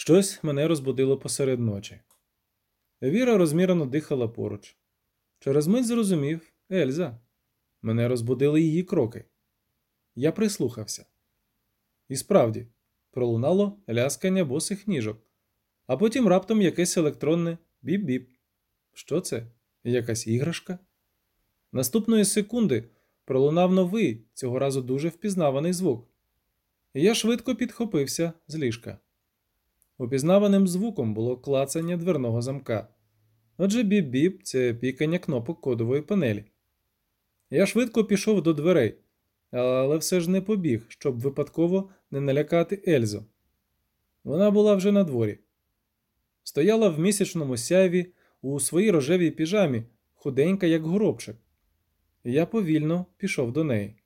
Щось мене розбудило посеред ночі. Віра розмірено дихала поруч. Через мить зрозумів Ельза. Мене розбудили її кроки. Я прислухався. І справді, пролунало ляскання босих ніжок, а потім раптом якесь електронне біп-біп. Що це? Якась іграшка? Наступної секунди пролунав новий, цього разу дуже впізнаваний звук. Я швидко підхопився з ліжка. Упізнаваним звуком було клацання дверного замка. Отже, біп-біп це пікання кнопок кодової панелі. Я швидко пішов до дверей, але все ж не побіг, щоб випадково не налякати Ельзу. Вона була вже на дворі. Стояла в місячному сяйві у своїй рожевій піжамі, худенька, як горобчик. Я повільно пішов до неї.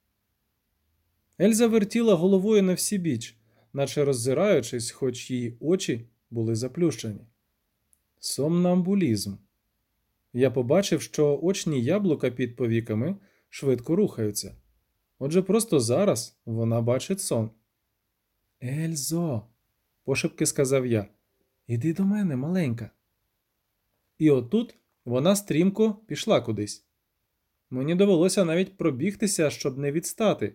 Ельза вертіла головою на всі біч, наче роззираючись, хоч її очі були заплющені. Сомнамбулізм. Я побачив, що очні яблука під повіками швидко рухаються. Отже, просто зараз вона бачить сон. Ельзо, пошепки сказав я, іди до мене, маленька. І отут вона стрімко пішла кудись. Мені довелося навіть пробігтися, щоб не відстати.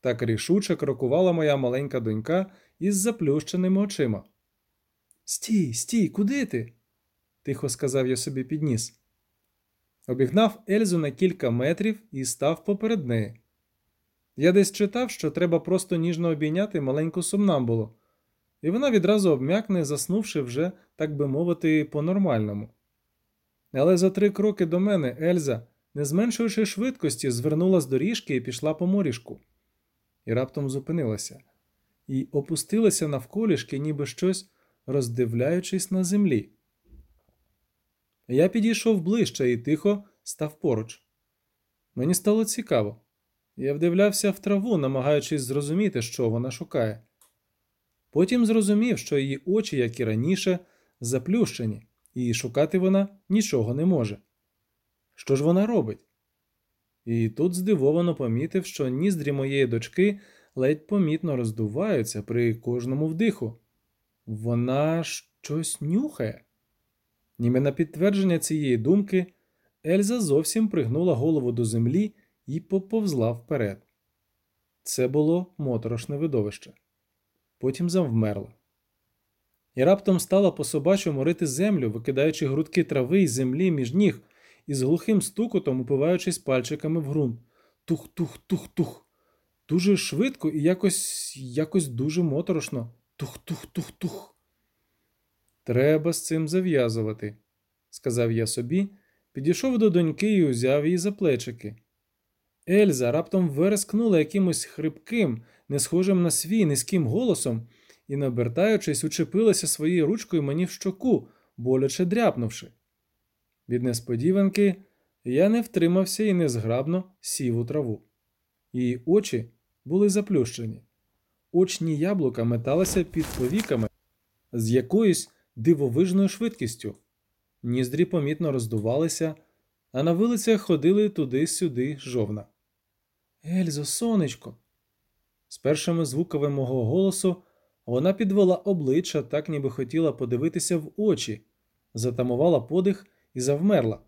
Так рішуче крокувала моя маленька донька із заплющеними очима. Стій, стій, куди ти? тихо сказав я собі підніс. Обігнав Ельзу на кілька метрів і став поперед неї. Я десь читав, що треба просто ніжно обійняти маленьку сумнамбулу, і вона відразу обм'якне, заснувши вже, так би мовити, по-нормальному. Але за три кроки до мене Ельза, не зменшуючи швидкості, звернула з доріжки і пішла по морішку. І раптом зупинилася, і опустилася навколішки, ніби щось роздивляючись на землі. Я підійшов ближче і тихо став поруч. Мені стало цікаво. Я вдивлявся в траву, намагаючись зрозуміти, що вона шукає. Потім зрозумів, що її очі, як і раніше, заплющені, і шукати вона нічого не може. Що ж вона робить? І тут здивовано помітив, що ніздрі моєї дочки ледь помітно роздуваються при кожному вдиху. Вона щось нюхає. Ніби на підтвердження цієї думки, Ельза зовсім пригнула голову до землі і поповзла вперед. Це було моторошне видовище. Потім завмерла. І раптом стала по собачому рити землю, викидаючи грудки трави й землі між ніг і з глухим стукотом упиваючись пальчиками в ґрунт. Тух-тух-тух-тух. Дуже швидко і якось якось дуже моторошно. Тух-тух-тух-тух. Треба з цим зав'язувати, сказав я собі, підійшов до доньки і узяв її за плечики. Ельза раптом верескнула якимось хрипким, не схожим на свій низьким голосом і, набертаючись, учепилася своєю ручкою мені в щоку, боляче дряпнувши. Від несподіванки я не втримався і незграбно сів у траву. Її очі були заплющені. Очні яблука металися під повіками з якоюсь дивовижною швидкістю. Ніздрі помітно роздувалися, а на вулицях ходили туди-сюди жовна. Ельзо, сонечко. З першими звуками мого голосу вона підвела обличчя, так ніби хотіла подивитися в очі, затамувала подих і завмерла,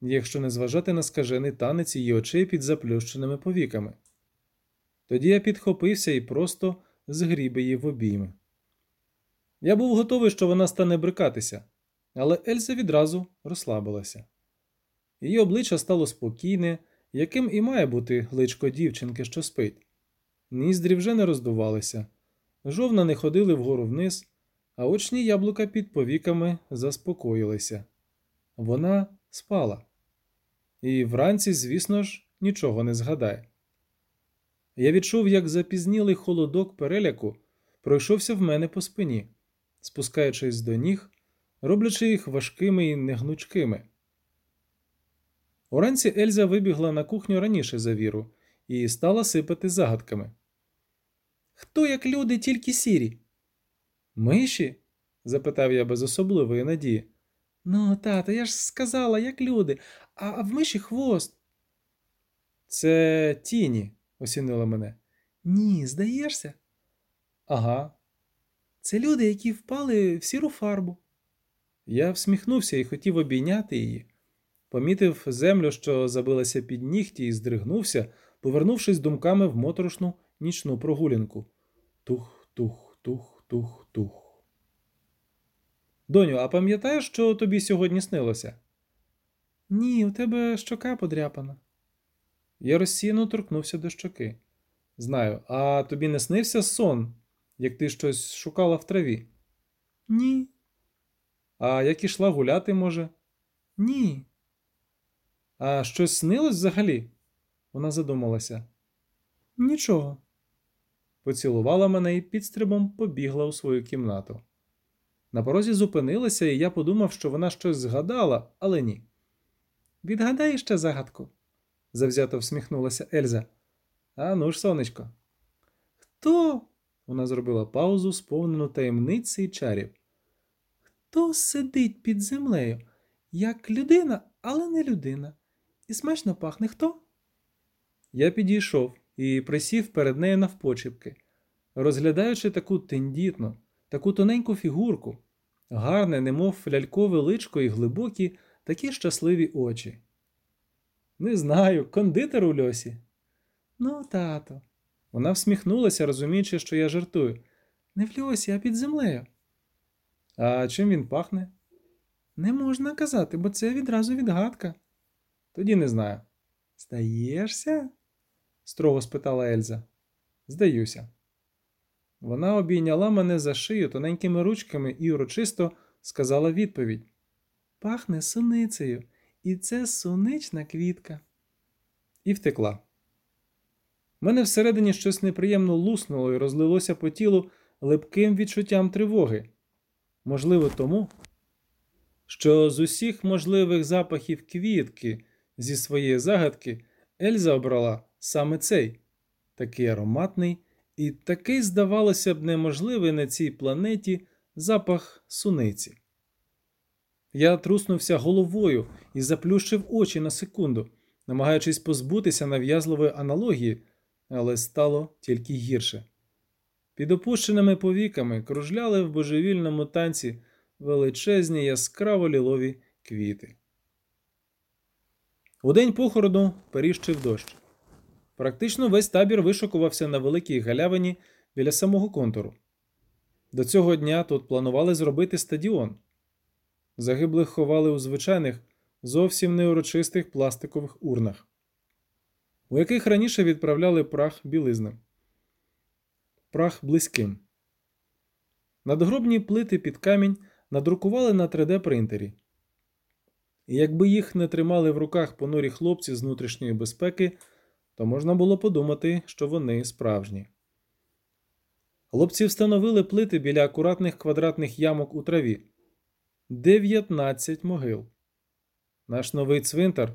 якщо не зважати на скажений танець її очей під заплющеними повіками. Тоді я підхопився і просто згріб її в обійми. Я був готовий, що вона стане брикатися, але Ельза відразу розслабилася. Її обличчя стало спокійне, яким і має бути личко дівчинки, що спить. Ніздрі вже не роздувалися, жовна не ходили вгору вниз, а очні яблука під повіками заспокоїлися. Вона спала. І вранці, звісно ж, нічого не згадає. Я відчув, як запізнілий холодок переляку пройшовся в мене по спині, спускаючись до ніг, роблячи їх важкими і негнучкими. Уранці Ельза вибігла на кухню раніше за віру і стала сипати загадками. Хто, як люди, тільки сірі? Миші? запитав я без особливої надії. Ну, тата, я ж сказала, як люди, а в миші хвост. Це тіні, осінила мене. Ні, здаєшся? Ага. Це люди, які впали в сіру фарбу. Я всміхнувся і хотів обійняти її. Помітив землю, що забилася під нігті, і здригнувся, повернувшись думками в моторошну нічну прогулянку. Тух, тух, тух, тух, тух. Доню, а пам'ятаєш, що тобі сьогодні снилося? Ні, у тебе щока подряпана. Я розсіяно торкнувся до щоки. Знаю, а тобі не снився сон, як ти щось шукала в траві? Ні. А як ішла гуляти, може? Ні. А щось снилось взагалі? Вона задумалася. Нічого. Поцілувала мене і підстрибом побігла у свою кімнату. На порозі зупинилася, і я подумав, що вона щось згадала, але ні. Відгадай ще загадку, завзято всміхнулася Ельза. А ну ж, сонечко. Хто? Вона зробила паузу, сповнену таємниці і чарів. Хто сидить під землею, як людина, але не людина, і смачно пахне хто? Я підійшов і присів перед нею навпочіпки, розглядаючи таку тендітну, таку тоненьку фігурку, гарне, немов лялькове личко і глибокі, такі щасливі очі. Не знаю, кондитер у льосі. Ну, тато. Вона всміхнулася, розуміючи, що я жартую. Не в льосі, а під землею. А чим він пахне? Не можна казати, бо це відразу відгадка. Тоді не знаю. Здаєшся? строго спитала Ельза. Здаюся. Вона обійняла мене за шию тоненькими ручками і урочисто сказала відповідь: Пахне суницею, і це сунична квітка. І втекла. Мене всередині щось неприємно луснуло і розлилося по тілу липким відчуттям тривоги. Можливо, тому, що з усіх можливих запахів квітки зі своєї загадки Ельза обрала саме цей, такий ароматний і такий, здавалося б, неможливий на цій планеті запах суниці. Я труснувся головою і заплющив очі на секунду, намагаючись позбутися нав'язливої аналогії, але стало тільки гірше. Під опущеними повіками кружляли в божевільному танці величезні яскраво лілові квіти. У день похорону періщив дощ. Практично весь табір вишукувався на великій галявині біля самого контуру. До цього дня тут планували зробити стадіон. Загиблих ховали у звичайних, зовсім неурочистих пластикових урнах, у яких раніше відправляли прах білизним. Прах близьким. Надгробні плити під камінь надрукували на 3D принтері. І якби їх не тримали в руках понурі хлопці з внутрішньої безпеки, то можна було подумати, що вони справжні. Хлопці встановили плити біля акуратних квадратних ямок у траві. 19 могил. Наш новий цвинтар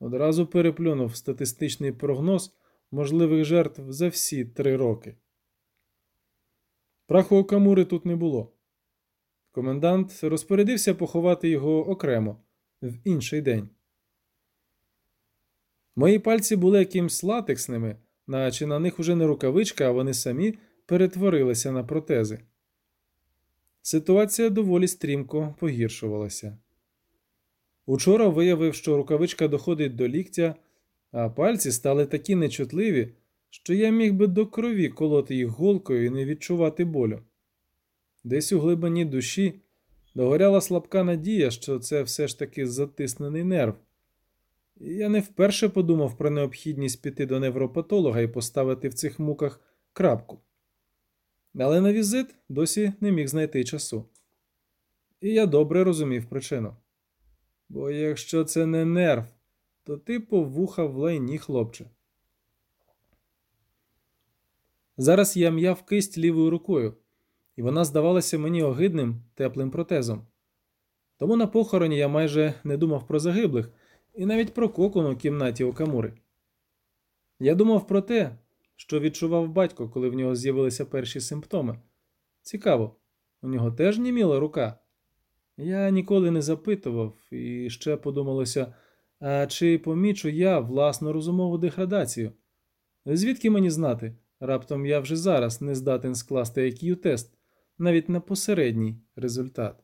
одразу переплюнув статистичний прогноз можливих жертв за всі три роки. Праху Окамури тут не було. Комендант розпорядився поховати його окремо в інший день. Мої пальці були якимсь латексними, наче на них уже не рукавичка, а вони самі перетворилися на протези. Ситуація доволі стрімко погіршувалася. Учора виявив, що рукавичка доходить до ліктя, а пальці стали такі нечутливі, що я міг би до крові колоти їх голкою і не відчувати болю. Десь у глибині душі догоряла слабка надія, що це все ж таки затиснений нерв. Я не вперше подумав про необхідність піти до невропатолога і поставити в цих муках крапку. Але на візит досі не міг знайти часу. І я добре розумів причину. Бо якщо це не нерв, то ти повуха в лайні, хлопче. Зараз я м'яв кисть лівою рукою, і вона здавалася мені огидним теплим протезом. Тому на похороні я майже не думав про загиблих і навіть про кокон у кімнаті Окамури. Я думав про те, що відчував батько, коли в нього з'явилися перші симптоми. Цікаво, у нього теж німіла рука. Я ніколи не запитував, і ще подумалося, а чи помічу я власну розумову деградацію? Звідки мені знати? Раптом я вже зараз не здатен скласти IQ тест, навіть на посередній результат.